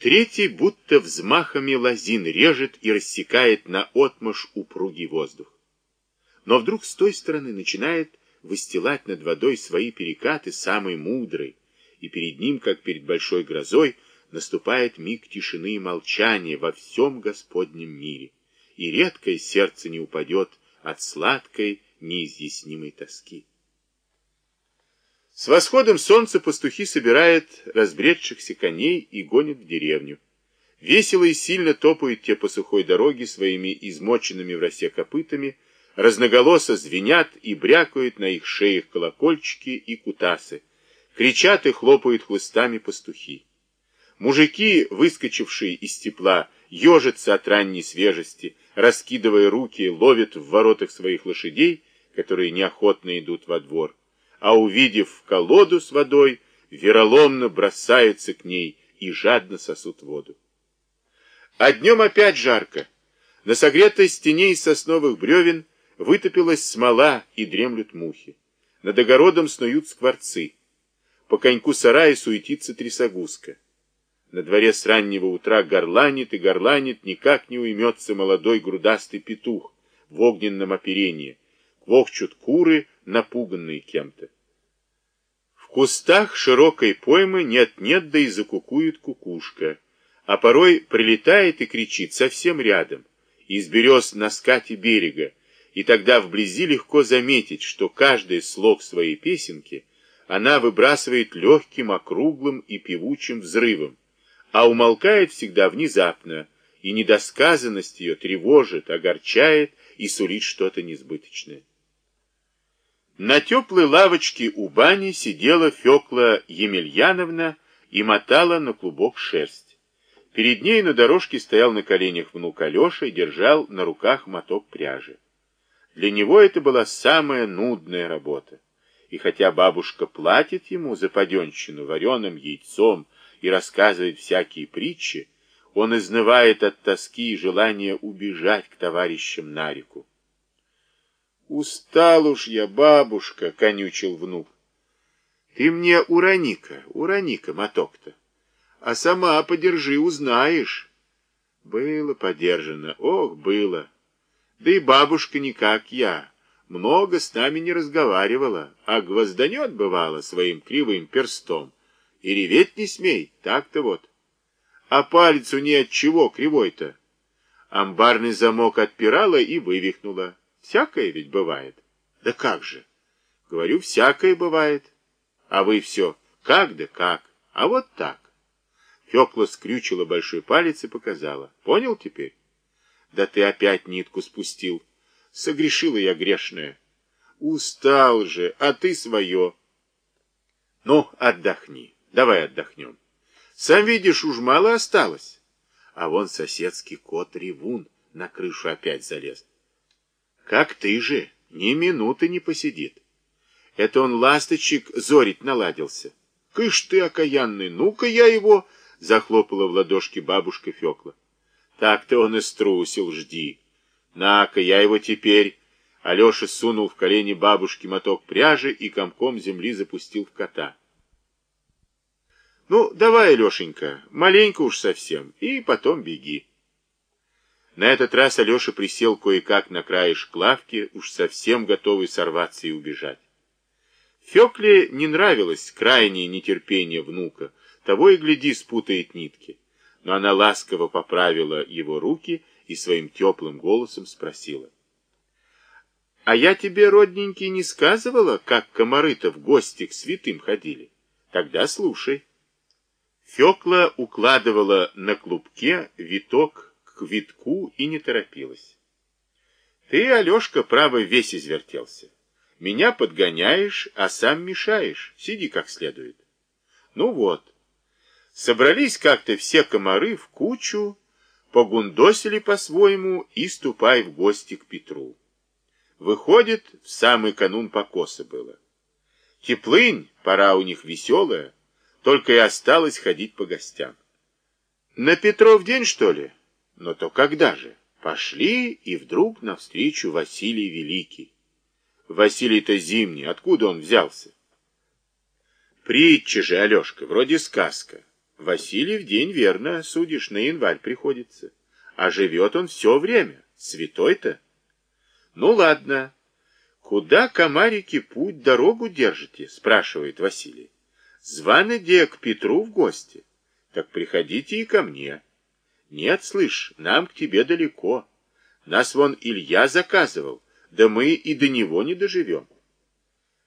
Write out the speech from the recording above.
Третий будто взмахами лозин режет и рассекает на отмашь упругий воздух. Но вдруг с той стороны начинает выстилать над водой свои перекаты самый мудрый, и перед ним, как перед большой грозой, наступает миг тишины и молчания во всем Господнем мире, и редкое сердце не упадет от сладкой, неизъяснимой тоски. С восходом солнца пастухи собирают разбредшихся коней и гонят в деревню. Весело и сильно топают те по сухой дороге своими измоченными в росе копытами, разноголосо звенят и брякают на их шеях колокольчики и кутасы, кричат и хлопают хлыстами пастухи. Мужики, выскочившие из тепла, ежатся от ранней свежести, раскидывая руки, ловят в воротах своих лошадей, которые неохотно идут во двор, а увидев колоду с водой, вероломно бросаются к ней и жадно сосут воду. А днем опять жарко. На согретой стене из сосновых бревен Вытопилась смола, и дремлют мухи. Над огородом снуют скворцы. По коньку сарая суетится трясогузка. На дворе с раннего утра горланит и горланит, никак не уймется молодой грудастый петух в огненном оперении. Квохчут куры, напуганные кем-то. В кустах широкой поймы нет-нет, да и закукует кукушка, а порой прилетает и кричит совсем рядом, из берез на скате берега, и тогда вблизи легко заметить, что каждый слог своей песенки она выбрасывает легким, округлым и певучим взрывом, а умолкает всегда внезапно, и недосказанность ее тревожит, огорчает и сулит что-то несбыточное. На теплой лавочке у бани сидела Фекла Емельяновна и мотала на клубок шерсть. Перед ней на дорожке стоял на коленях внук Алеша и держал на руках моток пряжи. Для него это была самая нудная работа. И хотя бабушка платит ему за паденщину вареным яйцом и рассказывает всякие притчи, он изнывает от тоски и желания убежать к товарищам на реку. «Устал уж я, бабушка!» — конючил внук. «Ты мне урони-ка, урони-ка моток-то, а сама подержи, узнаешь». Было подержано, ох, было. Да и бабушка не как я. Много с нами не разговаривала, а гвозданет, бывало, своим кривым перстом. И реветь не смей, так-то вот. А палец у ней от чего кривой-то? Амбарный замок отпирала и вывихнула. Всякое ведь бывает. Да как же? Говорю, всякое бывает. А вы все, как да как? А вот так. Фекла скрючила большой палец и показала. Понял теперь? Да ты опять нитку спустил. Согрешила я грешная. Устал же, а ты свое. Ну, отдохни. Давай отдохнем. Сам видишь, уж мало осталось. А вон соседский кот Ревун на крышу опять залез. Как ты же, ни минуты не посидит. Это он ласточек зорить наладился. Кыш ты, окаянный, ну-ка я его... Захлопала в ладошки бабушка Фекла. Так-то он и струсил, жди. На-ка, я его теперь... Алеша сунул в колени бабушки моток пряжи и комком земли запустил в кота. Ну, давай, Алешенька, маленько уж совсем, и потом беги. На этот раз Алеша присел кое-как на краешек лавки, уж совсем готовый сорваться и убежать. Фекле не нравилось крайнее нетерпение внука, того и гляди спутает нитки но она ласково поправила его руки и своим теплым голосом спросила. «А я тебе, родненький, не сказывала, как комары-то в гости к святым ходили? Тогда слушай». Фекла укладывала на клубке виток к витку и не торопилась. «Ты, Алешка, право весь извертелся. Меня подгоняешь, а сам мешаешь. Сиди как следует». «Ну вот». Собрались как-то все комары в кучу, погундосили по-своему и ступай в гости к Петру. Выходит, в самый канун покоса было. Теплынь, пора у них веселая, только и осталось ходить по гостям. На Петров день, что ли? Но то когда же? Пошли, и вдруг навстречу Василий Великий. Василий-то зимний, откуда он взялся? Притча же, Алешка, вроде сказка. Василий в день верно, судишь, на январь приходится. А живет он все время, святой-то. Ну ладно. Куда, комарики, путь, дорогу держите? Спрашивает Василий. Званы где к Петру в гости? Так приходите и ко мне. Нет, слышь, нам к тебе далеко. Нас вон Илья заказывал, да мы и до него не доживем.